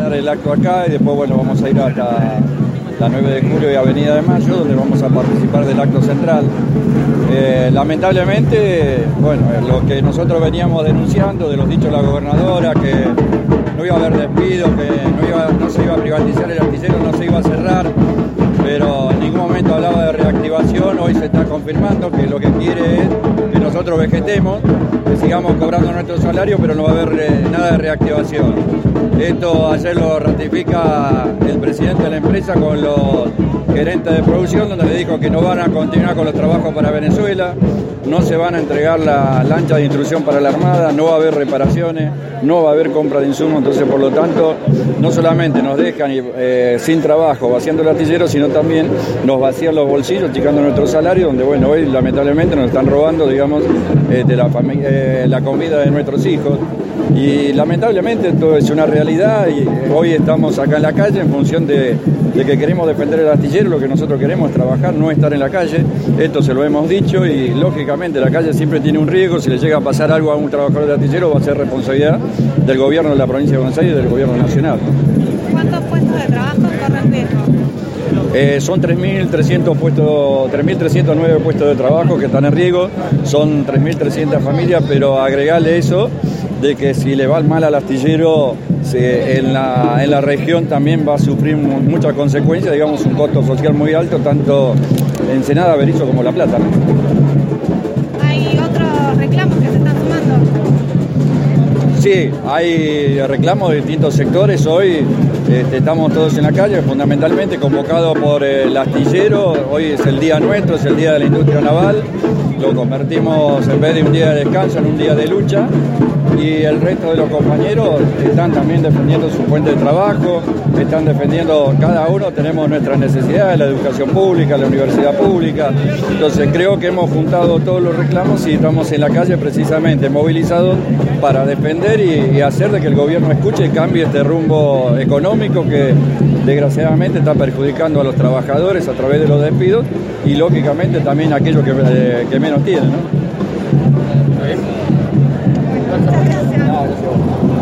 el acto acá y después bueno vamos a ir hasta la 9 de julio y Avenida de Mayo donde vamos a participar del acto central. Eh, lamentablemente, bueno, lo que nosotros veníamos denunciando de los dichos de la gobernadora, que no iba a haber despido, que no, no se iba a privatizar el artillero, no se iba a cerrar, pero en ningún momento hablaba de reactivación, hoy se está confirmando que lo que quiere es nosotros vegetemos, que sigamos cobrando nuestro salario, pero no va a haber eh, nada de reactivación. Esto ayer lo ratifica el presidente de la empresa con los gerentes de producción, donde le dijo que no van a continuar con los trabajos para Venezuela, no se van a entregar la lancha de instrucción para la Armada, no va a haber reparaciones, no va a haber compra de insumos, entonces por lo tanto no solamente nos dejan eh, sin trabajo vaciando el artillero, sino también nos vacían los bolsillos, chicando nuestro salario, donde bueno, hoy lamentablemente nos están robando, digamos, de la, eh, la comida de nuestros hijos. Y lamentablemente esto es una realidad y hoy estamos acá en la calle en función de, que queremos defender el artillero, lo que nosotros queremos es trabajar, no estar en la calle, esto se lo hemos dicho y lógicamente la calle siempre tiene un riesgo, si le llega a pasar algo a un trabajador de artillero va a ser responsabilidad del gobierno de la provincia de Buenos Aires y del gobierno nacional. ¿Cuántos puestos de trabajo? Eh, son 3.300 puestos, 3.309 puestos de trabajo que están en riesgo, son 3.300 familias, pero agregarle eso de que si le va mal al astillero en, la, región también va a sufrir muchas consecuencias, digamos un costo social muy alto, tanto en Senada, Berizo como La Plata. ¿Hay otros reclamos que se están sumando? Sí, hay reclamos de distintos sectores. Hoy este, estamos todos en la calle, fundamentalmente convocados por el astillero. Hoy es el día nuestro, es el día de la industria naval. Lo convertimos en vez de un día de descanso en un día de lucha y el resto de los compañeros están también defendiendo su fuente de trabajo, están defendiendo, cada uno tenemos nuestras necesidades, la educación pública, la universidad pública. Entonces creo que hemos juntado todos los reclamos y estamos en la calle precisamente movilizados para defender y, hacer de que el gobierno escuche y cambie este rumbo económico que desgraciadamente está perjudicando a los trabajadores a través de los despidos y lógicamente también a aquellos que, eh, menos tienen. 谢谢。